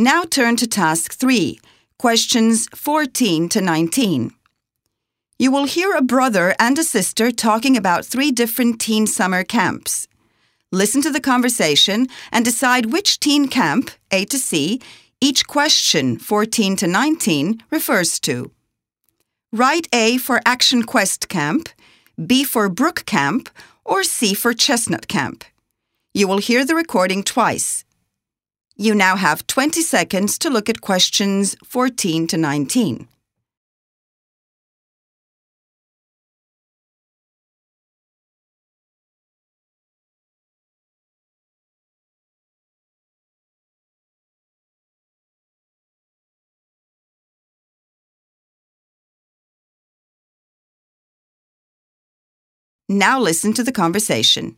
Now turn to Task 3, questions 14 to 19. You will hear a brother and a sister talking about three different teen summer camps. Listen to the conversation and decide which teen camp, A to C, each question 14 to 19 refers to. Write A for Action Quest Camp, B for Brook Camp, or C for Chestnut Camp. You will hear the recording twice. You now have 20 seconds to look at questions 14 to 19. Now listen to the conversation.